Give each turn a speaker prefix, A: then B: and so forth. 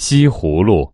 A: 西葫芦。